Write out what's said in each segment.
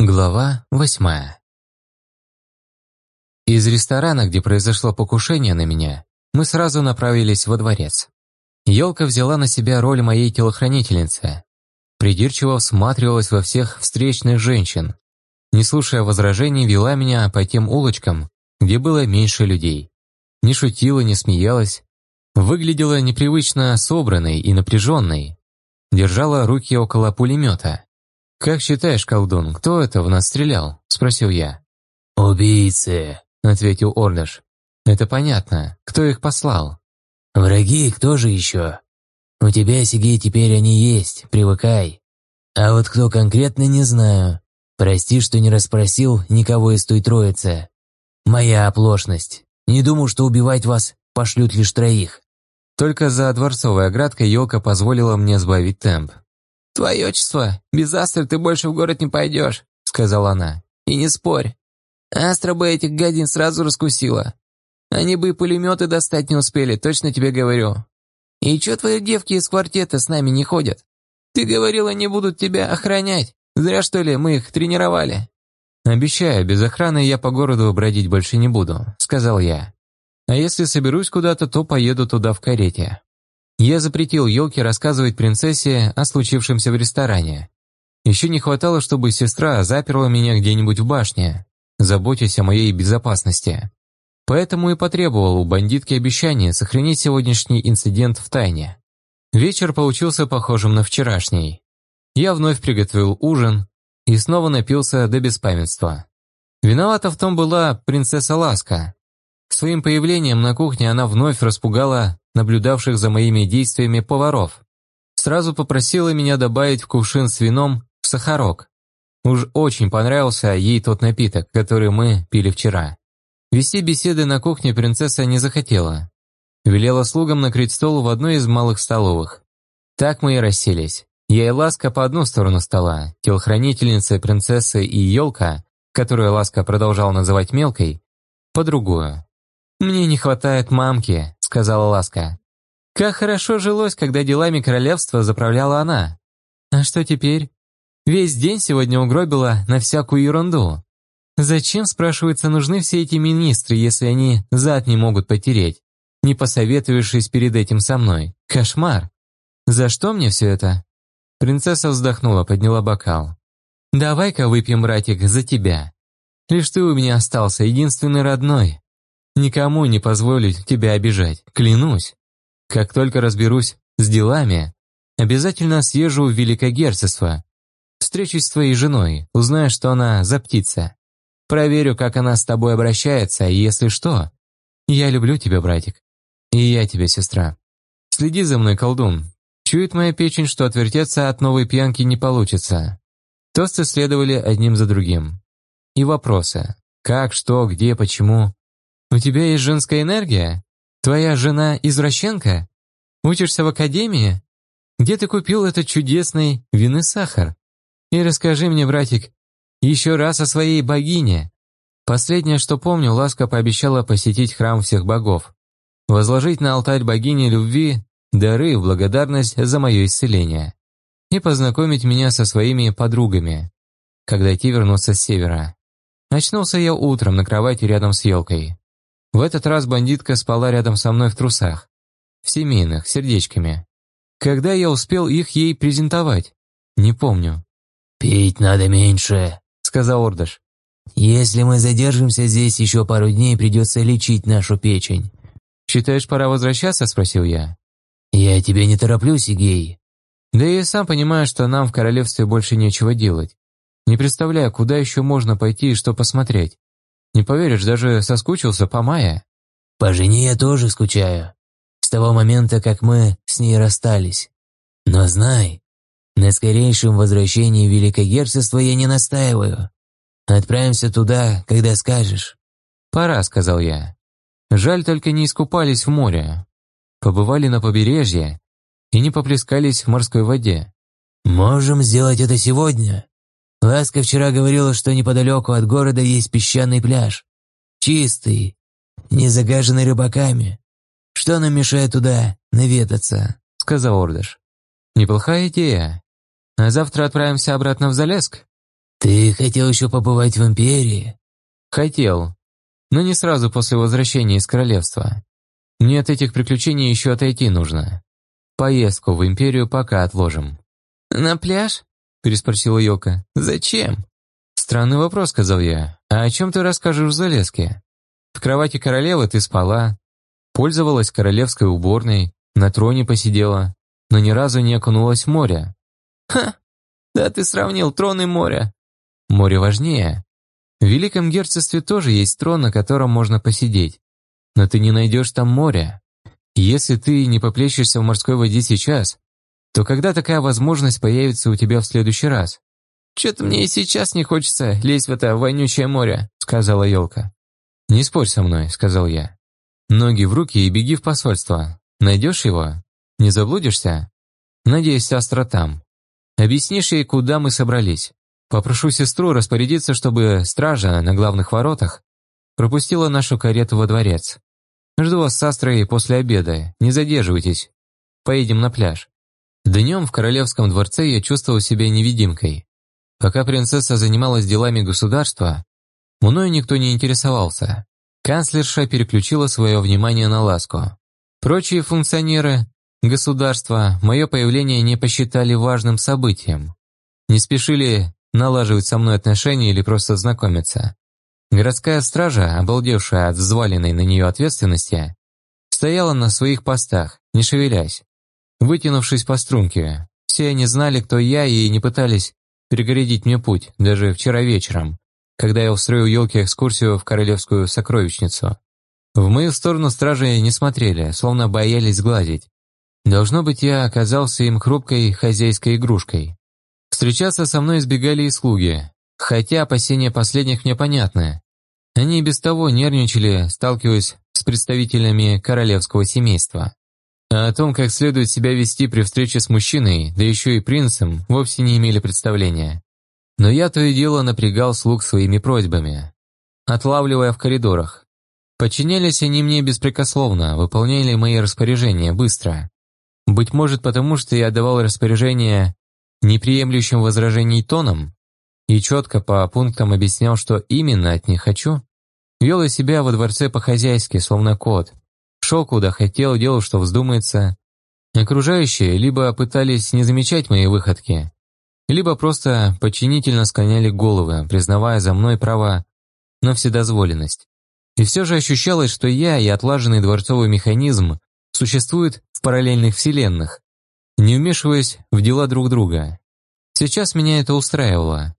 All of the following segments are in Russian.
Глава восьмая Из ресторана, где произошло покушение на меня, мы сразу направились во дворец. Елка взяла на себя роль моей телохранительницы. Придирчиво всматривалась во всех встречных женщин. Не слушая возражений, вела меня по тем улочкам, где было меньше людей. Не шутила, не смеялась. Выглядела непривычно собранной и напряженной. Держала руки около пулемета. «Как считаешь, колдун, кто это в нас стрелял?» – спросил я. «Убийцы», – ответил Ордыш. «Это понятно. Кто их послал?» «Враги, кто же еще? У тебя, Сигей, теперь они есть, привыкай. А вот кто конкретно, не знаю. Прости, что не расспросил никого из той троицы. Моя оплошность. Не думал, что убивать вас пошлют лишь троих». Только за дворцовой оградкой елка позволила мне сбавить темп. «Твое отчество, без Астры ты больше в город не пойдешь», — сказала она. «И не спорь. Астра бы этих гадин сразу раскусила. Они бы и пулеметы достать не успели, точно тебе говорю. И чё твои девки из квартета с нами не ходят? Ты говорила, не будут тебя охранять. Зря, что ли, мы их тренировали». «Обещаю, без охраны я по городу бродить больше не буду», — сказал я. «А если соберусь куда-то, то поеду туда в карете». Я запретил елке рассказывать принцессе о случившемся в ресторане. Еще не хватало, чтобы сестра заперла меня где-нибудь в башне, заботясь о моей безопасности. Поэтому и потребовал у бандитки обещания сохранить сегодняшний инцидент в тайне. Вечер получился похожим на вчерашний. Я вновь приготовил ужин и снова напился до беспамятства. Виновата в том была принцесса Ласка. Своим появлением на кухне она вновь распугала наблюдавших за моими действиями поваров. Сразу попросила меня добавить в кувшин с вином сахарок. Уж очень понравился ей тот напиток, который мы пили вчера. Вести беседы на кухне принцесса не захотела. Велела слугам накрыть стол в одной из малых столовых. Так мы и расселись. Я и Ласка по одну сторону стола, телохранительница принцессы и елка, которую Ласка продолжал называть мелкой, по другую. «Мне не хватает мамки», — сказала Ласка. «Как хорошо жилось, когда делами королевства заправляла она. А что теперь? Весь день сегодня угробила на всякую ерунду. Зачем, спрашивается, нужны все эти министры, если они зад не могут потереть, не посоветовавшись перед этим со мной? Кошмар! За что мне все это?» Принцесса вздохнула, подняла бокал. «Давай-ка выпьем, братик, за тебя. Лишь ты у меня остался, единственный родной. Никому не позволю тебя обижать, клянусь. Как только разберусь с делами, обязательно съезжу в Великогерцогство. Встречусь с твоей женой, узнаю, что она за птица. Проверю, как она с тобой обращается, и если что. Я люблю тебя, братик. И я тебя, сестра. Следи за мной, колдун. Чует моя печень, что отвертеться от новой пьянки не получится. Тосты следовали одним за другим. И вопросы. Как, что, где, почему. «У тебя есть женская энергия? Твоя жена извращенка? Учишься в академии? Где ты купил этот чудесный винный сахар? И расскажи мне, братик, еще раз о своей богине». Последнее, что помню, Ласка пообещала посетить храм всех богов, возложить на алтарь богини любви дары в благодарность за мое исцеление и познакомить меня со своими подругами, когда те вернутся с севера. Очнулся я утром на кровати рядом с елкой. В этот раз бандитка спала рядом со мной в трусах. В семейных, сердечками. Когда я успел их ей презентовать? Не помню. «Пить надо меньше», — сказал Ордыш. «Если мы задержимся здесь еще пару дней, придется лечить нашу печень». «Считаешь, пора возвращаться?» — спросил я. «Я тебя не тороплю, Сигей». «Да я сам понимаю, что нам в королевстве больше нечего делать. Не представляю, куда еще можно пойти и что посмотреть. Не поверишь, даже соскучился по Майе. По жене я тоже скучаю. С того момента, как мы с ней расстались. Но знай, на скорейшем возвращении в Великогерцогство я не настаиваю. Отправимся туда, когда скажешь». «Пора», — сказал я. «Жаль, только не искупались в море. Побывали на побережье и не поплескались в морской воде». «Можем сделать это сегодня», Ласка вчера говорила, что неподалеку от города есть песчаный пляж. Чистый, не загаженный рыбаками. Что нам мешает туда наведаться?» — сказал Ордыш. «Неплохая идея. А завтра отправимся обратно в Залеск?» «Ты хотел еще побывать в Империи?» «Хотел, но не сразу после возвращения из королевства. Мне от этих приключений еще отойти нужно. Поездку в Империю пока отложим». «На пляж?» – переспросила Йока. «Зачем?» «Странный вопрос», – сказал я. «А о чем ты расскажешь в Залеске? В кровати королевы ты спала, пользовалась королевской уборной, на троне посидела, но ни разу не окунулась в море». «Ха! Да ты сравнил трон и море». «Море важнее. В Великом Герцогстве тоже есть трон, на котором можно посидеть. Но ты не найдешь там моря. Если ты не поплещешься в морской воде сейчас, то когда такая возможность появится у тебя в следующий раз? «Что-то мне и сейчас не хочется лезть в это вонючее море», — сказала елка. «Не спорь со мной», — сказал я. «Ноги в руки и беги в посольство. Найдешь его? Не заблудишься? Надеюсь, сестра там. Объяснишь ей, куда мы собрались. Попрошу сестру распорядиться, чтобы стража на главных воротах пропустила нашу карету во дворец. Жду вас с Астрой после обеда, не задерживайтесь. Поедем на пляж». Днем в королевском дворце я чувствовал себя невидимкой. Пока принцесса занималась делами государства, мною никто не интересовался. Канцлерша переключила свое внимание на ласку. Прочие функционеры государства мое появление не посчитали важным событием. Не спешили налаживать со мной отношения или просто знакомиться. Городская стража, обалдевшая от взваленной на нее ответственности, стояла на своих постах, не шевелясь, вытянувшись по струнке. Все они знали, кто я, и не пытались перегородить мне путь, даже вчера вечером, когда я устроил елке экскурсию в королевскую сокровищницу. В мою сторону стражи не смотрели, словно боялись гладить. Должно быть, я оказался им хрупкой хозяйской игрушкой. Встречаться со мной избегали и слуги, хотя опасения последних мне понятны. Они и без того нервничали, сталкиваясь с представителями королевского семейства. А о том, как следует себя вести при встрече с мужчиной, да еще и принцем, вовсе не имели представления. Но я то и дело напрягал слуг своими просьбами, отлавливая в коридорах. Подчинялись они мне беспрекословно, выполняли мои распоряжения быстро. Быть может, потому что я давал распоряжения неприемлющим возражений тоном и четко по пунктам объяснял, что именно от них хочу. Вел я себя во дворце по-хозяйски, словно кот – Шел куда хотел, делал, что вздумается. Окружающие либо пытались не замечать мои выходки, либо просто подчинительно склоняли головы, признавая за мной право на вседозволенность. И все же ощущалось, что я и отлаженный дворцовый механизм существуют в параллельных вселенных, не вмешиваясь в дела друг друга. Сейчас меня это устраивало.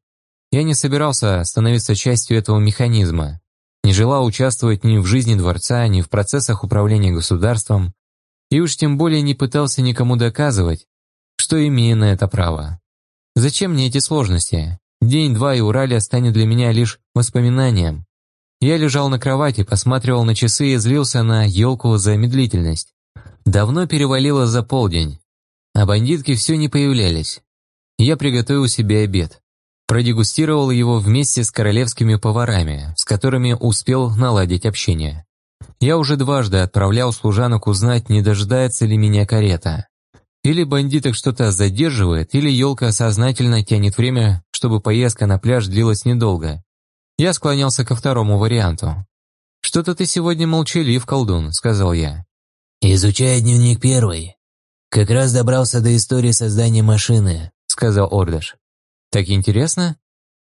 Я не собирался становиться частью этого механизма не желал участвовать ни в жизни дворца, ни в процессах управления государством, и уж тем более не пытался никому доказывать, что имею на это право. Зачем мне эти сложности? День-два и Уралия станет для меня лишь воспоминанием. Я лежал на кровати, посматривал на часы и злился на елку за медлительность. Давно перевалило за полдень, а бандитки все не появлялись. Я приготовил себе обед. Продегустировал его вместе с королевскими поварами, с которыми успел наладить общение. Я уже дважды отправлял служанок узнать, не дожидается ли меня карета. Или бандиток что-то задерживает, или елка сознательно тянет время, чтобы поездка на пляж длилась недолго. Я склонялся ко второму варианту. «Что-то ты сегодня молчалив, колдун», — сказал я. «Изучая дневник первый. Как раз добрался до истории создания машины», — сказал Ордаш. Так интересно?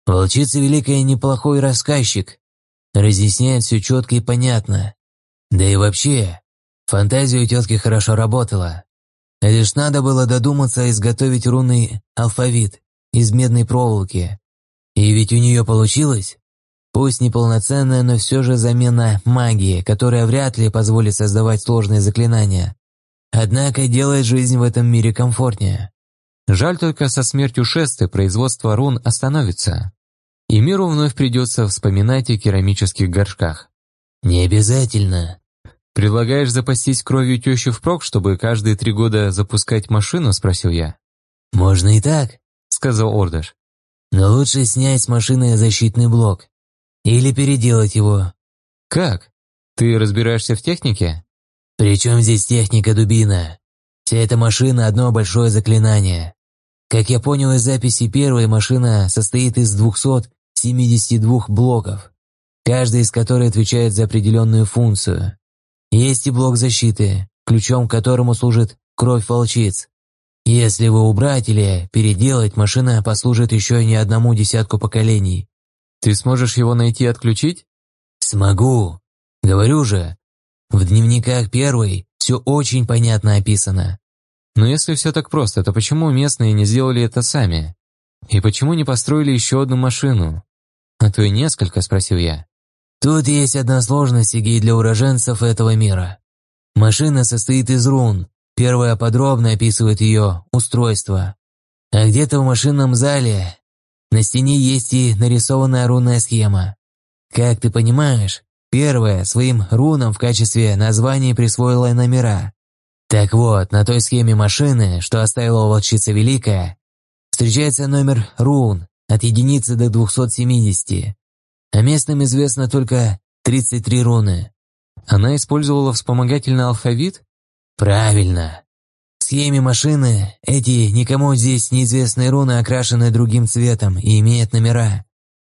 Волчица Великая неплохой рассказчик. Разъясняет все четко и понятно. Да и вообще, фантазия у тетки хорошо работала. Лишь надо было додуматься изготовить рунный алфавит из медной проволоки. И ведь у нее получилось. Пусть неполноценная, но все же замена магии, которая вряд ли позволит создавать сложные заклинания. Однако делает жизнь в этом мире комфортнее. Жаль только со смертью Шесты производство рун остановится, и миру вновь придется вспоминать о керамических горшках. «Не обязательно». «Предлагаешь запастись кровью тещи впрок, чтобы каждые три года запускать машину?» – спросил я. «Можно и так», – сказал Ордаш. «Но лучше снять с машины защитный блок. Или переделать его». «Как? Ты разбираешься в технике?» «При чем здесь техника дубина? Вся эта машина – одно большое заклинание. Как я понял из записи, первая машина состоит из 272 блоков, каждый из которых отвечает за определенную функцию. Есть и блок защиты, ключом к которому служит кровь волчиц. Если его убрать или переделать, машина послужит еще не одному десятку поколений. Ты сможешь его найти и отключить? Смогу. Говорю же, в дневниках первой все очень понятно описано. Но если все так просто, то почему местные не сделали это сами? И почему не построили еще одну машину? А то и несколько, спросил я. Тут есть одна сложность, Сигей, для уроженцев этого мира. Машина состоит из рун, Первая подробно описывает ее устройство. А где-то в машинном зале на стене есть и нарисованная рунная схема. Как ты понимаешь, первая своим рунам в качестве названия присвоила номера. Так вот, на той схеме машины, что оставила волчица Великая, встречается номер рун от единицы до 270. А местным известно только 33 руны. Она использовала вспомогательный алфавит? Правильно. В схеме машины эти никому здесь неизвестные руны окрашены другим цветом и имеют номера,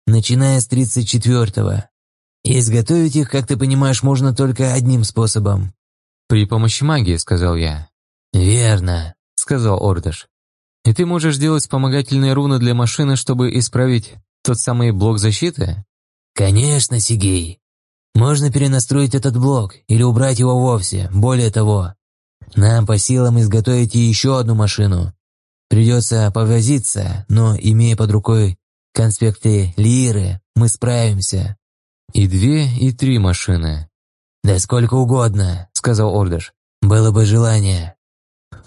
начиная с 34-го. изготовить их, как ты понимаешь, можно только одним способом. «При помощи магии», — сказал я. «Верно», — сказал Ордыш. «И ты можешь делать вспомогательные руны для машины, чтобы исправить тот самый блок защиты?» «Конечно, Сигей. Можно перенастроить этот блок или убрать его вовсе. Более того, нам по силам изготовить еще одну машину. Придется повозиться, но, имея под рукой конспекты Лиры, мы справимся». «И две, и три машины». «Да сколько угодно», — сказал Ордыш. «Было бы желание».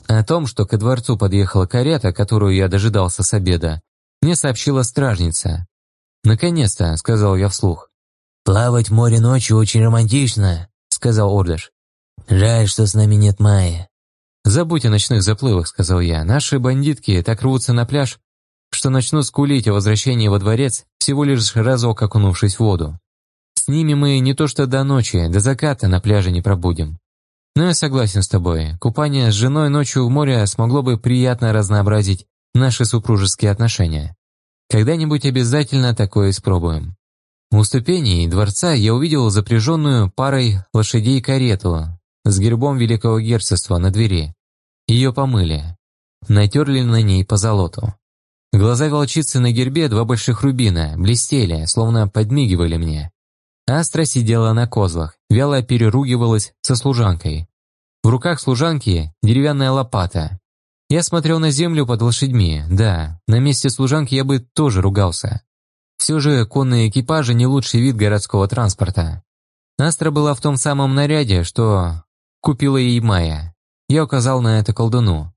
О том, что ко дворцу подъехала карета, которую я дожидался с обеда, мне сообщила стражница. «Наконец-то», — сказал я вслух. «Плавать в море ночью очень романтично», — сказал Ордыш. «Жаль, что с нами нет Майи». «Забудь о ночных заплывах», — сказал я. «Наши бандитки так рвутся на пляж, что начнут скулить о возвращении во дворец, всего лишь разок окунувшись в воду. С ними мы не то что до ночи, до заката на пляже не пробудем. Но я согласен с тобой, купание с женой ночью в море смогло бы приятно разнообразить наши супружеские отношения. Когда-нибудь обязательно такое испробуем». У ступеней дворца я увидел запряженную парой лошадей карету, с гербом Великого Герцогства на двери. Ее помыли. Натерли на ней по золоту. Глаза волчицы на гербе, два больших рубина, блестели, словно подмигивали мне. Астра сидела на козлах, вяло переругивалась со служанкой. В руках служанки деревянная лопата. Я смотрел на землю под лошадьми, да, на месте служанки я бы тоже ругался. Все же конные экипажи не лучший вид городского транспорта. Астра была в том самом наряде, что Купила ей Майя. Я указал на это колдуну.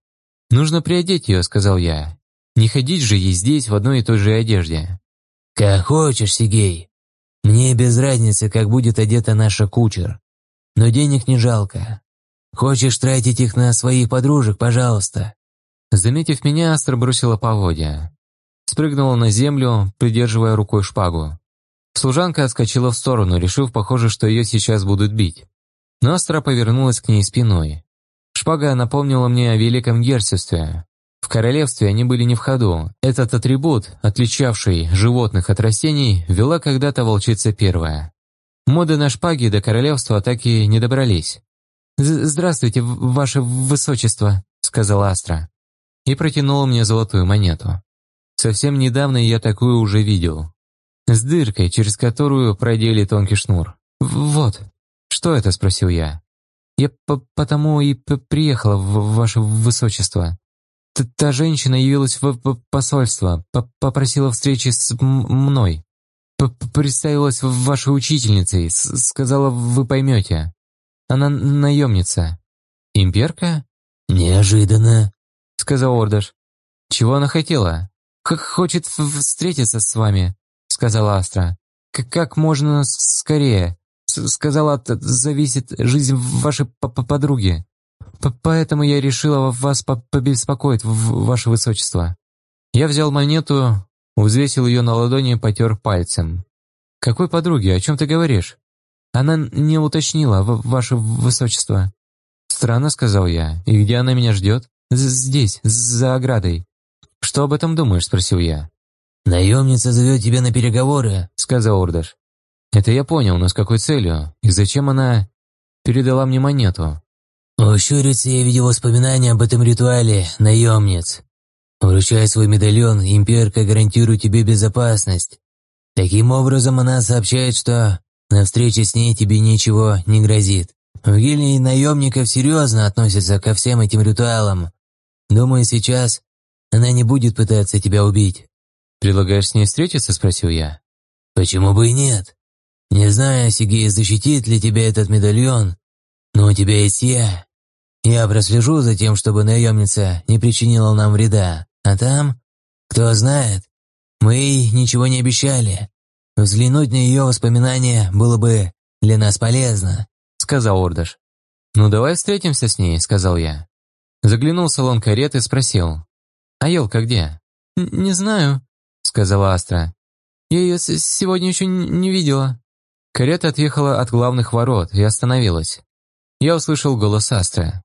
«Нужно приодеть ее», — сказал я. «Не ходить же ей здесь в одной и той же одежде». «Как хочешь, Сигей. Мне без разницы, как будет одета наша кучер. Но денег не жалко. Хочешь тратить их на своих подружек, пожалуйста». Заметив меня, Астра бросила поводья. Спрыгнула на землю, придерживая рукой шпагу. Служанка отскочила в сторону, решив, похоже, что ее сейчас будут бить. Но Астра повернулась к ней спиной. Шпага напомнила мне о Великом Герцогстве. В королевстве они были не в ходу. Этот атрибут, отличавший животных от растений, вела когда-то волчица первая. Моды на шпаги до королевства так и не добрались. «Здравствуйте, ваше высочество», — сказала Астра. И протянула мне золотую монету. Совсем недавно я такую уже видел. С дыркой, через которую продели тонкий шнур. «Вот», «Что это?» – спросил я. «Я по потому и приехала ваше высочество. Та женщина явилась в посольство, попросила встречи с мной. Представилась вашей учительницей, сказала, вы поймете. Она наемница». «Имперка?» «Неожиданно», — сказал Ордаш. «Чего она хотела?» «Как хочет встретиться с вами», — сказала Астра. «Как можно скорее сказала, зависит жизнь вашей подруги. П Поэтому я решила вас побеспокоить, ваше высочество. Я взял монету, взвесил ее на ладони и потер пальцем. «Какой подруги? О чем ты говоришь?» «Она не уточнила, ваше высочество». «Странно», — сказал я. «И где она меня ждет?» «Здесь, за оградой». «Что об этом думаешь?» – спросил я. «Наемница зовет тебя на переговоры», – сказал Ордаш. «Это я понял, но с какой целью? И зачем она передала мне монету?» «У щурицы я видел воспоминания об этом ритуале, наемниц. Вручая свой медальон, имперка гарантирует тебе безопасность. Таким образом, она сообщает, что на встрече с ней тебе ничего не грозит. В гильдии наемников серьезно относятся ко всем этим ритуалам. Думаю, сейчас она не будет пытаться тебя убить». «Предлагаешь с ней встретиться?» – спросил я. «Почему бы и нет? Не знаю, Сигей, защитит ли тебя этот медальон, но у тебя есть я. Я прослежу за тем, чтобы наемница не причинила нам вреда. А там, кто знает, мы ей ничего не обещали. Взглянуть на ее воспоминания было бы для нас полезно», — сказал Ордаш. «Ну давай встретимся с ней», — сказал я. Заглянул в салон кареты и спросил. «А елка где?» «Не знаю», — сказала Астра. «Я ее сегодня еще не видела». Карета отъехала от главных ворот и остановилась. Я услышал голос Астры.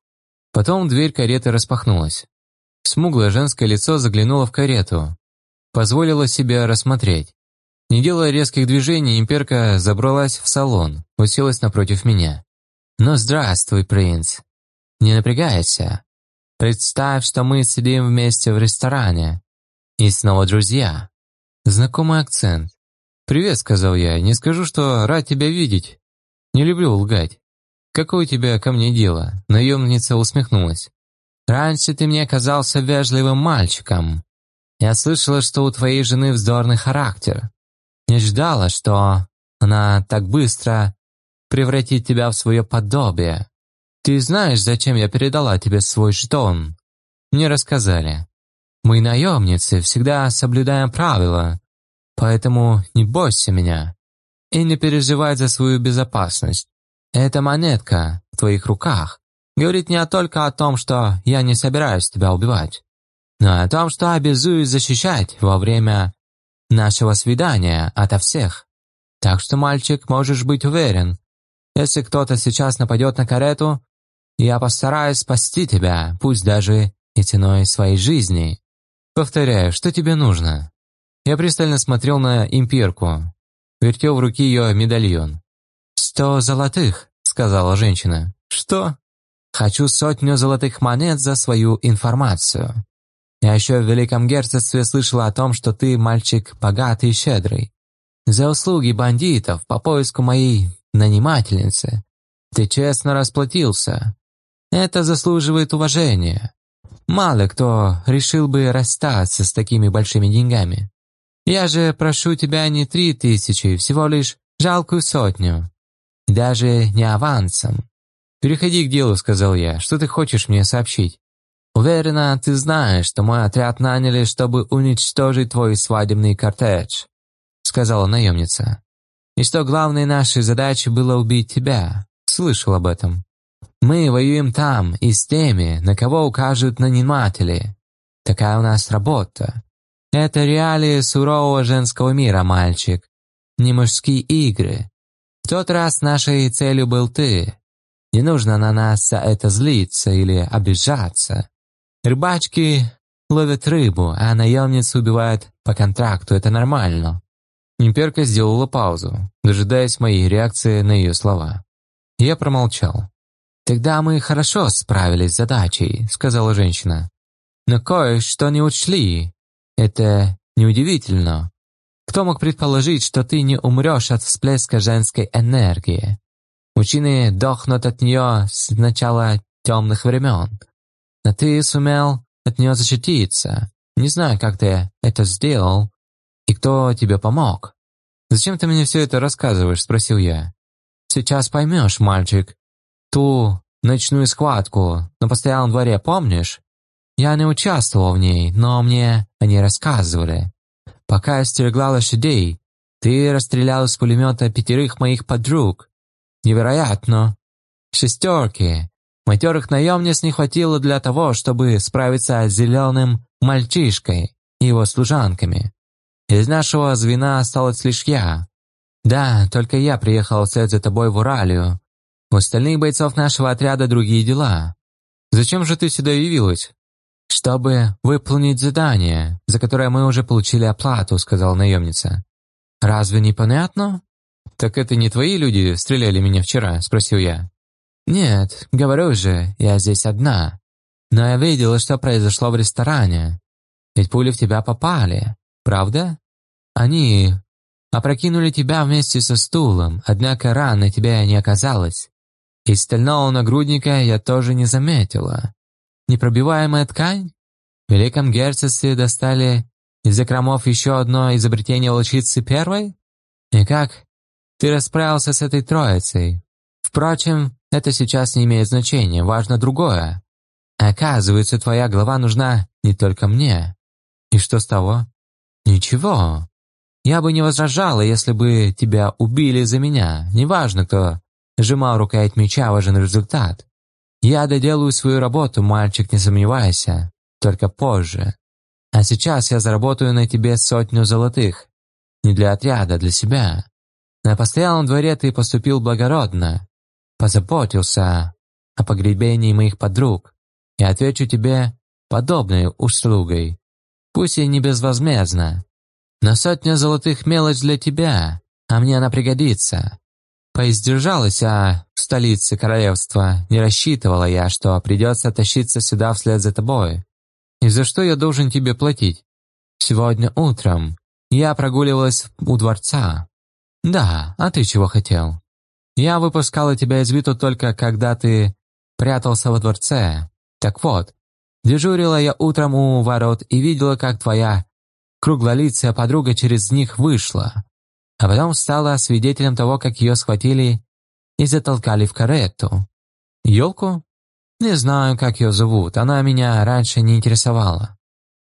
Потом дверь кареты распахнулась. Смуглое женское лицо заглянуло в карету. Позволило себя рассмотреть. Не делая резких движений, имперка забралась в салон, уселась напротив меня. «Ну, здравствуй, принц. Не напрягайся. Представь, что мы сидим вместе в ресторане. И снова друзья». Знакомый акцент. «Привет», — сказал я, — «не скажу, что рад тебя видеть. Не люблю лгать». «Какое у тебя ко мне дело?» Наемница усмехнулась. «Раньше ты мне казался вежливым мальчиком. Я слышала, что у твоей жены вздорный характер. Не ждала, что она так быстро превратит тебя в свое подобие. Ты знаешь, зачем я передала тебе свой жетон?» Мне рассказали. «Мы наемницы, всегда соблюдаем правила, поэтому не бойся меня и не переживай за свою безопасность. Эта монетка в твоих руках говорит не только о том, что я не собираюсь тебя убивать, но и о том, что обязуюсь защищать во время нашего свидания ото всех. Так что, мальчик, можешь быть уверен, если кто-то сейчас нападет на карету, я постараюсь спасти тебя, пусть даже и ценой своей жизни. Повторяю, что тебе нужно? Я пристально смотрел на имперку, вертел в руки ее медальон. «Сто золотых», — сказала женщина. «Что?» «Хочу сотню золотых монет за свою информацию. Я еще в Великом Герцогстве слышала о том, что ты мальчик богатый и щедрый. За услуги бандитов по поиску моей нанимательницы ты честно расплатился. Это заслуживает уважения. Мало кто решил бы расстаться с такими большими деньгами. Я же прошу тебя не три тысячи, всего лишь жалкую сотню. Даже не авансом. «Переходи к делу», — сказал я. «Что ты хочешь мне сообщить?» «Уверена, ты знаешь, что мой отряд наняли, чтобы уничтожить твой свадебный кортеж», — сказала наемница. «И что главной нашей задачей было убить тебя. Слышал об этом. Мы воюем там и с теми, на кого укажут наниматели. Такая у нас работа. Это реалии сурового женского мира, мальчик. Не мужские игры. В тот раз нашей целью был ты. Не нужно на нас за это злиться или обижаться. Рыбачки ловят рыбу, а наемницы убивают по контракту, это нормально». Имперка сделала паузу, дожидаясь моей реакции на ее слова. Я промолчал. «Тогда мы хорошо справились с задачей», — сказала женщина. «Но кое-что не учли. Это неудивительно. Кто мог предположить, что ты не умрешь от всплеска женской энергии? Мужчины дохнут от нее с начала темных времен. Но ты сумел от нее защититься. Не знаю, как ты это сделал и кто тебе помог. «Зачем ты мне все это рассказываешь?» – спросил я. «Сейчас поймешь, мальчик. Ту ночную схватку на постоялом дворе помнишь? Я не участвовал в ней, но мне они рассказывали. Пока я стерегла лошадей, ты расстрелял из пулемета пятерых моих подруг. Невероятно. Шестерки. Матерых наемниц не хватило для того, чтобы справиться с зеленым мальчишкой и его служанками. Из нашего звена осталась лишь я. Да, только я приехал вслед за тобой в Уралию. У остальных бойцов нашего отряда другие дела. Зачем же ты сюда явилась? «Чтобы выполнить задание, за которое мы уже получили оплату», — сказала наемница. «Разве не понятно?» «Так это не твои люди стреляли меня вчера?» — спросил я. «Нет, говорю же, я здесь одна. Но я видела, что произошло в ресторане. Ведь пули в тебя попали, правда? Они опрокинули тебя вместе со стулом, однако раны тебя не оказалось. И стального нагрудника я тоже не заметила. Непробиваемая ткань? В Великом Герцогстве достали из закромов еще одно изобретение волчицы первой? И как ты расправился с этой троицей? Впрочем, это сейчас не имеет значения, важно другое. Оказывается, твоя глава нужна не только мне. И что с того? Ничего. Я бы не возражала, если бы тебя убили за меня. Неважно, кто сжимал рукоять меча, важен результат. Я доделаю свою работу, мальчик, не сомневайся. Только позже. А сейчас я заработаю на тебе сотню золотых. Не для отряда, а для себя. На постоялом дворе ты поступил благородно. Позаботился о погребении моих подруг. Я отвечу тебе подобной услугой. Пусть и не безвозмездно. Но сотня золотых мелочь для тебя, а мне она пригодится. Поиздержалась я в столице королевства, не рассчитывала я, что придется тащиться сюда вслед за тобой. И за что я должен тебе платить? Сегодня утром я прогуливалась у дворца. Да, а ты чего хотел? Я выпускала тебя из виду только когда ты прятался во дворце. Так вот, дежурила я утром у ворот и видела, как твоя круглолицая подруга через них вышла а потом стала свидетелем того, как ее схватили и затолкали в карету. Елку? Не знаю, как ее зовут, она меня раньше не интересовала.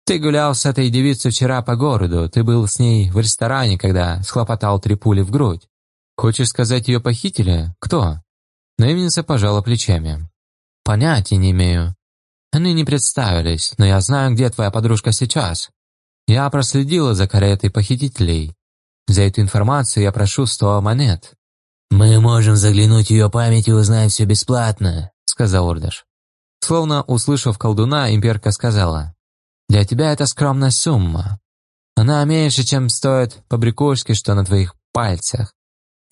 Ты гулял с этой девицей вчера по городу, ты был с ней в ресторане, когда схлопотал три пули в грудь. Хочешь сказать, ее похитили? Кто? Наивница пожала плечами. Понятия не имею. Они не представились, но я знаю, где твоя подружка сейчас. Я проследила за каретой похитителей. За эту информацию я прошу сто монет». «Мы можем заглянуть в ее память и узнать все бесплатно», — сказал Ордаш. Словно услышав колдуна, имперка сказала, «Для тебя это скромная сумма. Она меньше, чем стоит побрякушки, что на твоих пальцах.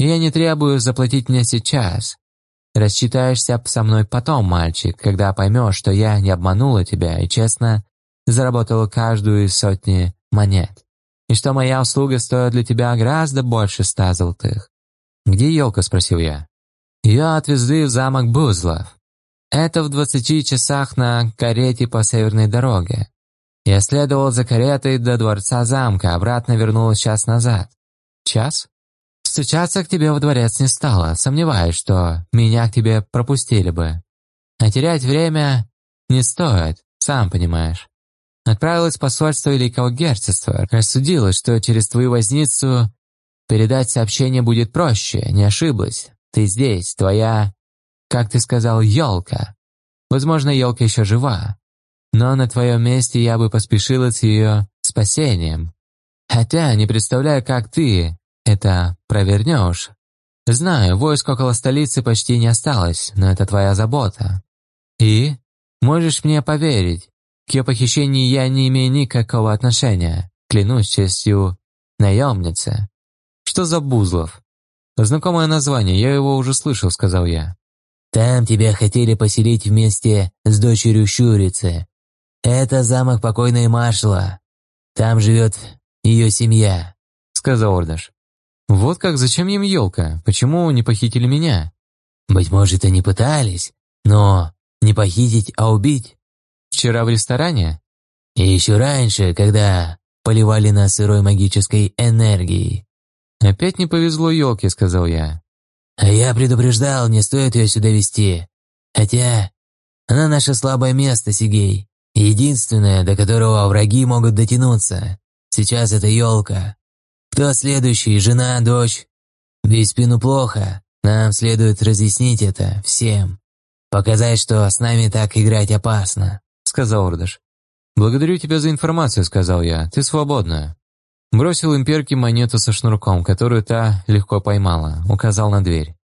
И я не требую заплатить мне сейчас. Рассчитаешься со мной потом, мальчик, когда поймешь, что я не обманула тебя и честно заработала каждую из сотни монет и что моя услуга стоит для тебя гораздо больше ста золотых». «Где елка?» – спросил я. Ее отвезли в замок Бузлов. Это в двадцати часах на карете по северной дороге. Я следовал за каретой до дворца замка, обратно вернулась час назад. Час? Стучаться к тебе во дворец не стало, сомневаюсь, что меня к тебе пропустили бы. А терять время не стоит, сам понимаешь. Отправилась в посольство Великого Герцогства, рассудила, что через твою возницу передать сообщение будет проще, не ошиблась. Ты здесь, твоя, как ты сказал, елка. Возможно, елка еще жива. Но на твоем месте я бы поспешила с ее спасением. Хотя не представляю, как ты это провернешь. Знаю, войск около столицы почти не осталось, но это твоя забота. И, можешь мне поверить, к ее похищению я не имею никакого отношения, клянусь честью наемницы. Что за Бузлов? Знакомое название, я его уже слышал, сказал я. Там тебя хотели поселить вместе с дочерью Щурицы. Это замок покойной маршала. Там живет ее семья, сказал Ордаш. Вот как, зачем им елка? Почему не похитили меня? Быть может, и не пытались, но не похитить, а убить. Вчера в ресторане? И еще раньше, когда поливали нас сырой магической энергией. Опять не повезло елке, сказал я. А я предупреждал, не стоит ее сюда вести. Хотя она наше слабое место, Сигей. Единственное, до которого враги могут дотянуться. Сейчас это елка. Кто следующий, жена, дочь? Бить спину плохо. Нам следует разъяснить это всем. Показать, что с нами так играть опасно сказал Ордыш. «Благодарю тебя за информацию», — сказал я. «Ты свободна». Бросил имперке монету со шнурком, которую та легко поймала, указал на дверь.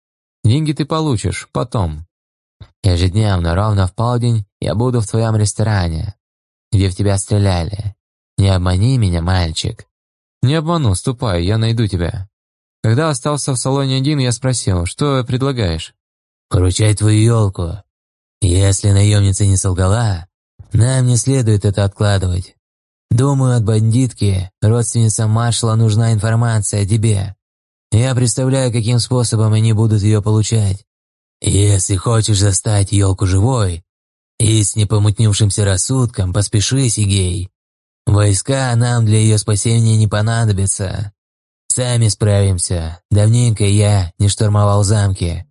«Деньги ты получишь, потом». «Ежедневно, ровно в полдень, я буду в твоем ресторане. где в тебя стреляли. Не обмани меня, мальчик». «Не обману, ступай, я найду тебя». Когда остался в салоне один, я спросил, что предлагаешь? «Поручай твою елку. Если наемница не солгала, нам не следует это откладывать. Думаю, от бандитки, родственница маршала, нужна информация о тебе. Я представляю, каким способом они будут ее получать. Если хочешь застать елку живой и с непомутнившимся рассудком, поспеши, Сигей. Войска нам для ее спасения не понадобятся. Сами справимся. Давненько я не штурмовал замки.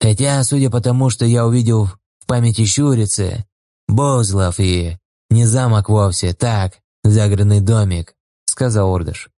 Хотя, судя по тому, что я увидел в памяти Щурицы, Бозлов и не замок вовсе, так, загородный домик, сказал Ордыш.